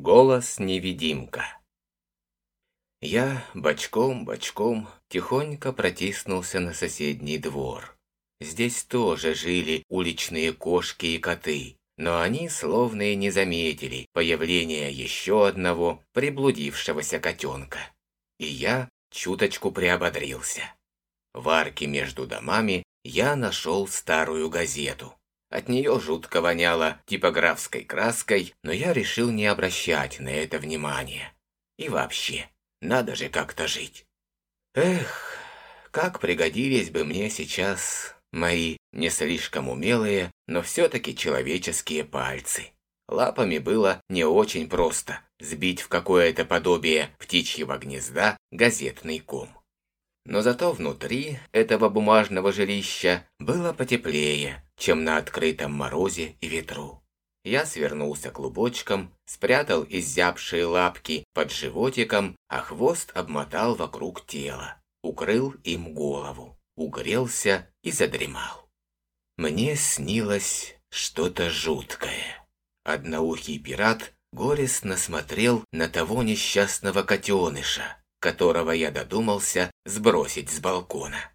Голос-невидимка. Я бочком-бочком тихонько протиснулся на соседний двор. Здесь тоже жили уличные кошки и коты, но они словно и не заметили появления еще одного приблудившегося котенка. И я чуточку приободрился. В арке между домами я нашел старую газету. От нее жутко воняло типографской краской, но я решил не обращать на это внимания. И вообще, надо же как-то жить. Эх, как пригодились бы мне сейчас мои не слишком умелые, но все-таки человеческие пальцы. Лапами было не очень просто сбить в какое-то подобие птичьего гнезда газетный ком но зато внутри этого бумажного жилища было потеплее, чем на открытом морозе и ветру. Я свернулся клубочком, спрятал изябшие лапки под животиком, а хвост обмотал вокруг тела, укрыл им голову, угрелся и задремал. Мне снилось что-то жуткое. Одноухий пират горестно смотрел на того несчастного котеныша, которого я додумался сбросить с балкона.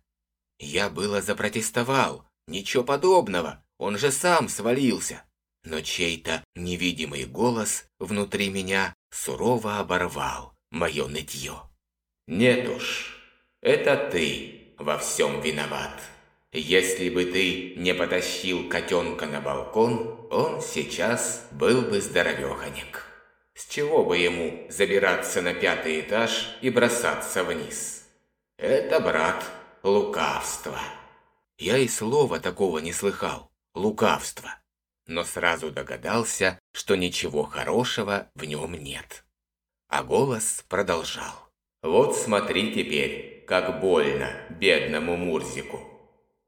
Я было запротестовал, ничего подобного, он же сам свалился. Но чей-то невидимый голос внутри меня сурово оборвал мое нытье. «Нет уж, это ты во всем виноват. Если бы ты не потащил котенка на балкон, он сейчас был бы здоровеханик». С чего бы ему забираться на пятый этаж и бросаться вниз? Это, брат, лукавство. Я и слова такого не слыхал. Лукавство. Но сразу догадался, что ничего хорошего в нем нет. А голос продолжал. Вот смотри теперь, как больно бедному Мурзику.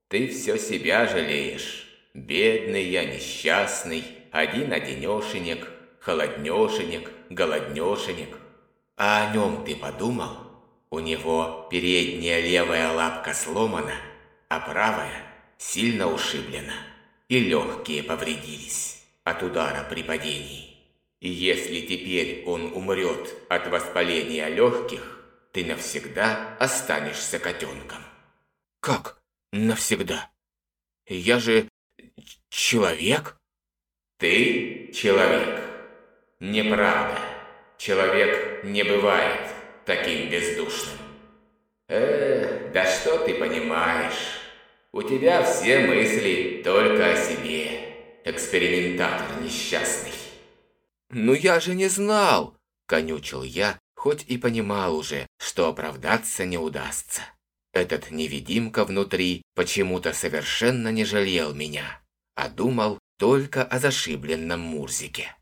Ты все себя жалеешь. Бедный я, несчастный, один-одинешенек, холоднешенек, голоднешенек. А о нем ты подумал? У него передняя левая лапка сломана, а правая сильно ушиблена, и легкие повредились от удара при падении. И если теперь он умрет от воспаления легких, ты навсегда останешься котенком. Как навсегда? Я же человек? Ты человек. Неправда. Человек не бывает таким бездушным. Э, да что ты понимаешь? У тебя все мысли только о себе. Экспериментатор несчастный. Ну я же не знал, конючил я, хоть и понимал уже, что оправдаться не удастся. Этот невидимка внутри почему-то совершенно не жалел меня, а думал только о зашибленном Мурзике.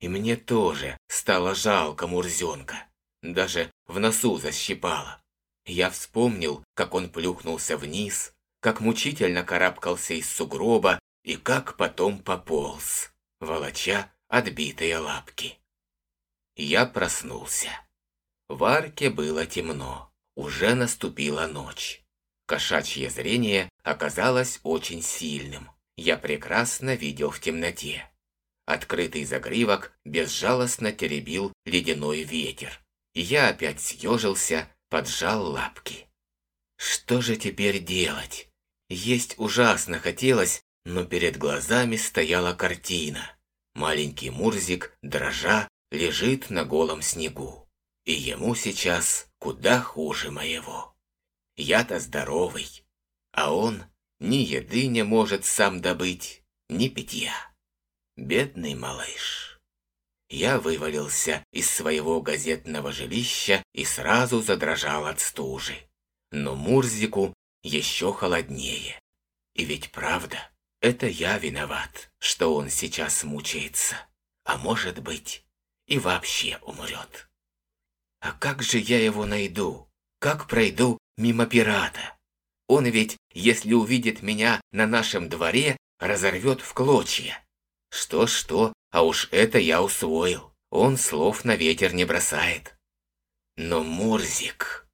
И мне тоже стало жалко Мурзенка. Даже в носу защипало. Я вспомнил, как он плюхнулся вниз, как мучительно карабкался из сугроба и как потом пополз, волоча отбитые лапки. Я проснулся. В арке было темно. Уже наступила ночь. Кошачье зрение оказалось очень сильным. Я прекрасно видел в темноте. Открытый загривок безжалостно теребил ледяной ветер. я опять съежился, поджал лапки. Что же теперь делать? Есть ужасно хотелось, но перед глазами стояла картина. Маленький Мурзик, дрожа, лежит на голом снегу. И ему сейчас куда хуже моего. Я-то здоровый, а он ни еды не может сам добыть, ни питья. Бедный малыш. Я вывалился из своего газетного жилища и сразу задрожал от стужи. Но Мурзику еще холоднее. И ведь правда, это я виноват, что он сейчас мучается. А может быть, и вообще умрет. А как же я его найду? Как пройду мимо пирата? Он ведь, если увидит меня на нашем дворе, разорвет в клочья. Что-что, а уж это я усвоил. Он слов на ветер не бросает. Но Мурзик...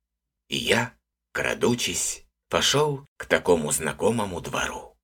Я, крадучись, пошел к такому знакомому двору.